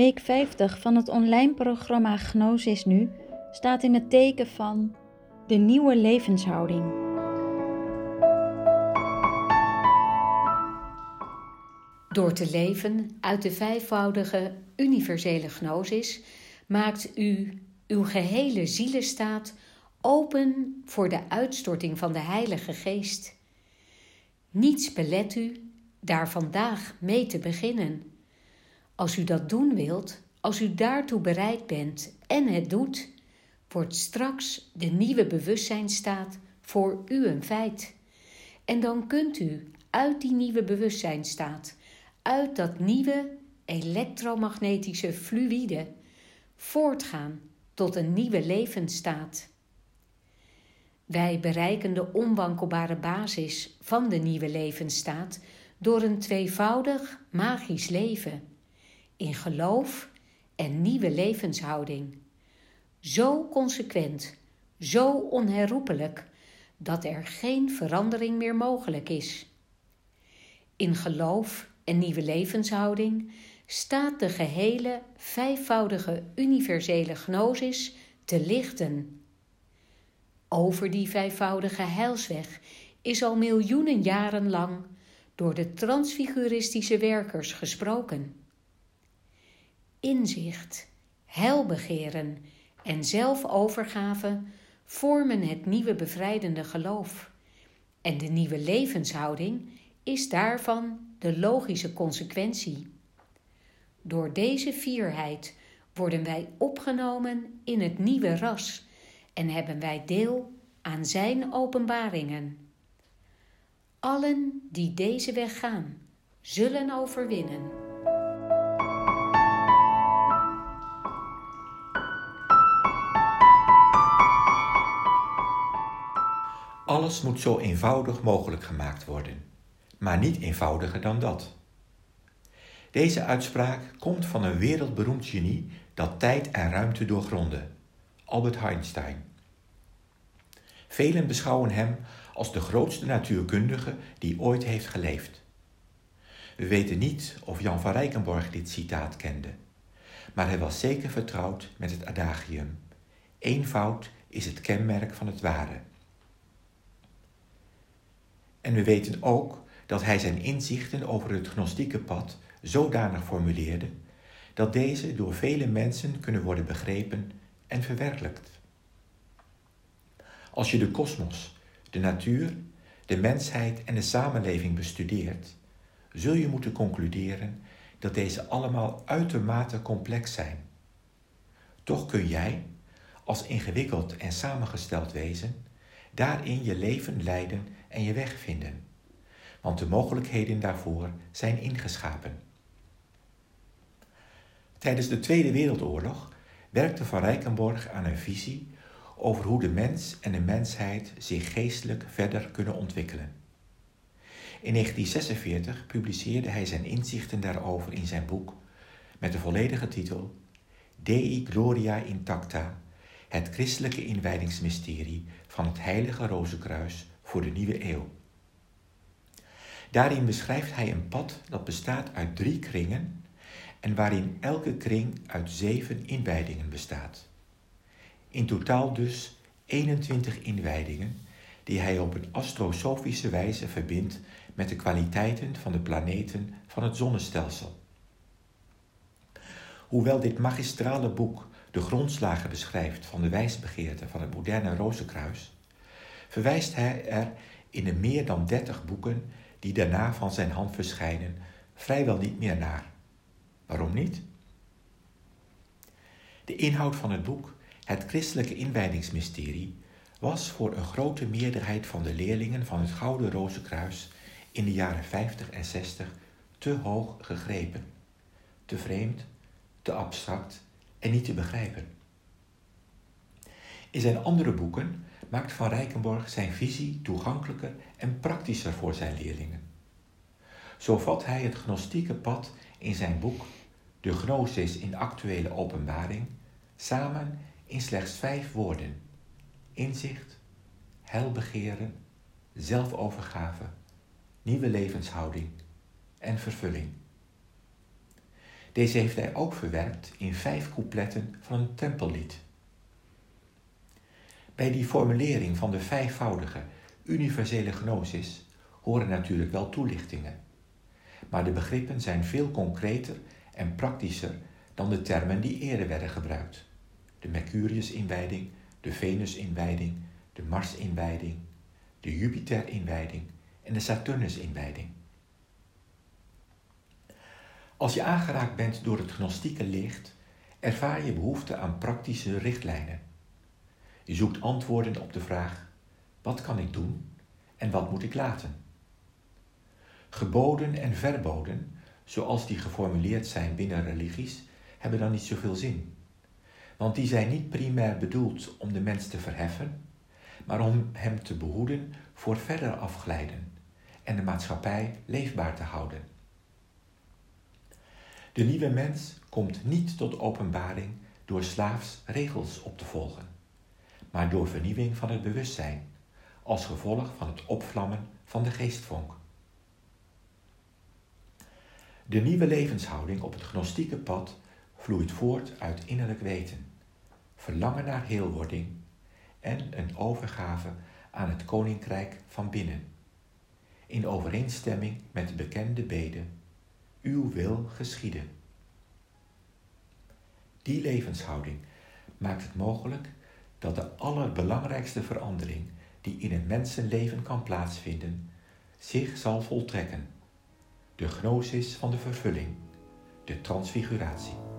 Week 50 van het online programma Gnosis Nu staat in het teken van de nieuwe levenshouding. Door te leven uit de vijfvoudige universele gnosis maakt u uw gehele zielenstaat open voor de uitstorting van de Heilige Geest. Niets belet u daar vandaag mee te beginnen. Als u dat doen wilt, als u daartoe bereid bent en het doet, wordt straks de nieuwe bewustzijnstaat voor u een feit. En dan kunt u uit die nieuwe bewustzijnstaat, uit dat nieuwe elektromagnetische fluïde, voortgaan tot een nieuwe levensstaat. Wij bereiken de onwankelbare basis van de nieuwe levensstaat door een tweevoudig magisch leven in geloof en nieuwe levenshouding. Zo consequent, zo onherroepelijk dat er geen verandering meer mogelijk is. In geloof en nieuwe levenshouding staat de gehele vijfvoudige universele gnosis te lichten. Over die vijfvoudige heilsweg is al miljoenen jaren lang door de transfiguristische werkers gesproken. Inzicht, heilbegeren en zelfovergave vormen het nieuwe bevrijdende geloof. En de nieuwe levenshouding is daarvan de logische consequentie. Door deze vierheid worden wij opgenomen in het nieuwe ras en hebben wij deel aan Zijn openbaringen. Allen die deze weg gaan, zullen overwinnen. Alles moet zo eenvoudig mogelijk gemaakt worden, maar niet eenvoudiger dan dat. Deze uitspraak komt van een wereldberoemd genie dat tijd en ruimte doorgronde, Albert Einstein. Velen beschouwen hem als de grootste natuurkundige die ooit heeft geleefd. We weten niet of Jan van Rijkenborg dit citaat kende, maar hij was zeker vertrouwd met het adagium: eenvoud is het kenmerk van het ware. En we weten ook dat hij zijn inzichten over het gnostieke pad zodanig formuleerde dat deze door vele mensen kunnen worden begrepen en verwerkelijkt. Als je de kosmos, de natuur, de mensheid en de samenleving bestudeert, zul je moeten concluderen dat deze allemaal uitermate complex zijn. Toch kun jij, als ingewikkeld en samengesteld wezen, daarin je leven leiden en je weg vinden, want de mogelijkheden daarvoor zijn ingeschapen. Tijdens de Tweede Wereldoorlog werkte Van Rijkenborg aan een visie over hoe de mens en de mensheid zich geestelijk verder kunnen ontwikkelen. In 1946 publiceerde hij zijn inzichten daarover in zijn boek met de volledige titel Dei Gloria Intacta, het christelijke inwijdingsmysterie van het Heilige Rozenkruis voor de nieuwe eeuw. Daarin beschrijft hij een pad dat bestaat uit drie kringen en waarin elke kring uit zeven inwijdingen bestaat. In totaal dus 21 inwijdingen die hij op een astrosofische wijze verbindt met de kwaliteiten van de planeten van het zonnestelsel. Hoewel dit magistrale boek de grondslagen beschrijft van de wijsbegeerte van het moderne Rozenkruis, verwijst hij er in de meer dan dertig boeken die daarna van zijn hand verschijnen vrijwel niet meer naar. Waarom niet? De inhoud van het boek, het christelijke inwijdingsmysterie, was voor een grote meerderheid van de leerlingen van het Gouden Rozenkruis in de jaren 50 en 60 te hoog gegrepen, te vreemd, te abstract en niet te begrijpen. In zijn andere boeken maakt Van Rijkenborg zijn visie toegankelijker en praktischer voor zijn leerlingen. Zo vat hij het gnostieke pad in zijn boek De Gnosis in actuele openbaring samen in slechts vijf woorden: inzicht, helbegeren, zelfovergave, nieuwe levenshouding en vervulling. Deze heeft hij ook verwerkt in vijf coupletten van een tempellied. Bij die formulering van de vijfvoudige universele gnosis horen natuurlijk wel toelichtingen. Maar de begrippen zijn veel concreter en praktischer dan de termen die eerder werden gebruikt. De Mercurius-inwijding, de Venus-inwijding, de Mars-inwijding, de Jupiter-inwijding en de Saturnus-inwijding. Als je aangeraakt bent door het gnostieke licht, ervaar je behoefte aan praktische richtlijnen. Je zoekt antwoorden op de vraag: wat kan ik doen en wat moet ik laten? Geboden en verboden, zoals die geformuleerd zijn binnen religies, hebben dan niet zoveel zin. Want die zijn niet primair bedoeld om de mens te verheffen, maar om hem te behoeden voor verder afglijden en de maatschappij leefbaar te houden. De nieuwe mens komt niet tot openbaring door slaafs regels op te volgen, maar door vernieuwing van het bewustzijn, als gevolg van het opvlammen van de geestvonk. De nieuwe levenshouding op het gnostieke pad vloeit voort uit innerlijk weten, verlangen naar heelwording en een overgave aan het koninkrijk van binnen, in overeenstemming met de bekende bede, uw wil geschieden. Die levenshouding maakt het mogelijk dat de allerbelangrijkste verandering die in een mensenleven kan plaatsvinden, zich zal voltrekken. De gnosis van de vervulling, de transfiguratie.